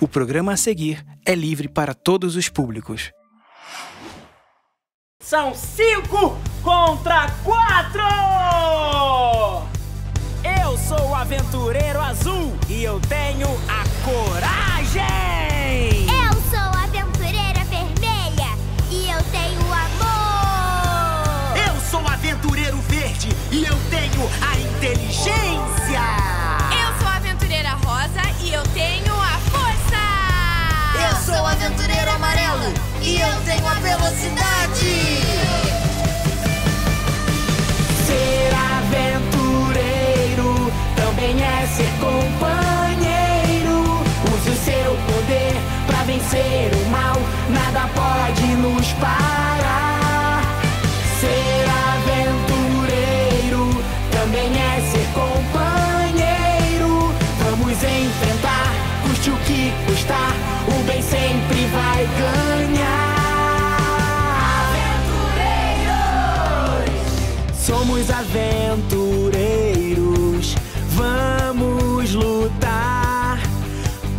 O programa a seguir é livre para todos os públicos. São cinco contra quatro! Eu sou o aventureiro azul e eu tenho a coragem! Tenho a velocidade! Ser aventureiro também é ser companheiro. Use o seu poder pra vencer o mal, nada pode nos parar. Ser aventureiro também é ser companheiro. Vamos enfrentar, custe o que custar, o bem sempre vai ganhar. Somos aventureiros, vamos lutar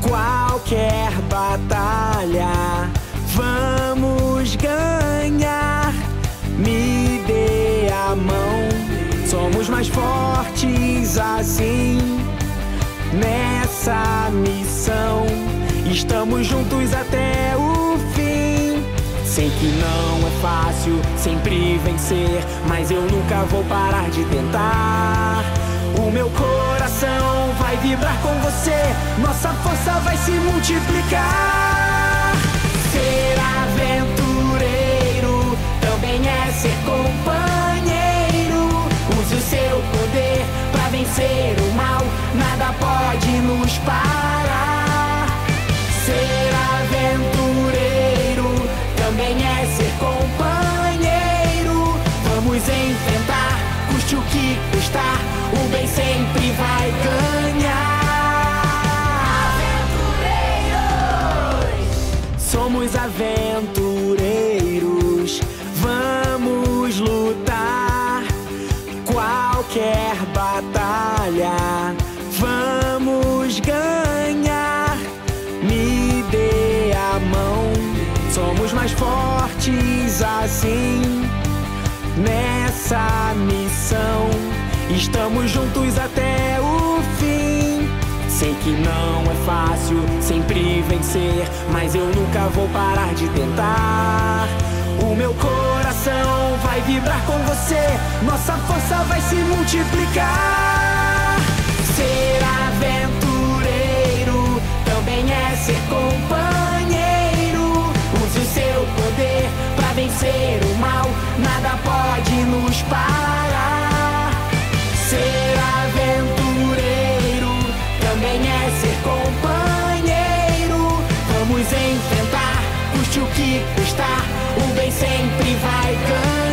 qualquer batalha, vamos ganhar. Me dê a mão, somos mais fortes assim nessa missão. Estamos juntos até. Sei que não é fácil sempre vencer, mas eu nunca vou parar de tentar. O meu coração vai vibrar com você, nossa força vai se multiplicar. Ser aventureiro também é ser companheiro. Use o seu poder pra vencer o mal, nada pode nos parar. Ser companheiro. Vamos enfrentar, custe o que custar, o bem sempre vai ganhar. Somos aventureiros, vamos lutar qualquer batalha, vamos ganhar. Me dê a mão, somos mais fortes assim nessa missão. Estamos juntos até o fim. Sei que não é fácil sempre vencer, mas eu nunca vou parar de tentar. O meu coração vai vibrar com você, nossa força vai se multiplicar. Ser custe o que custar, o bem sempre vai ganhar.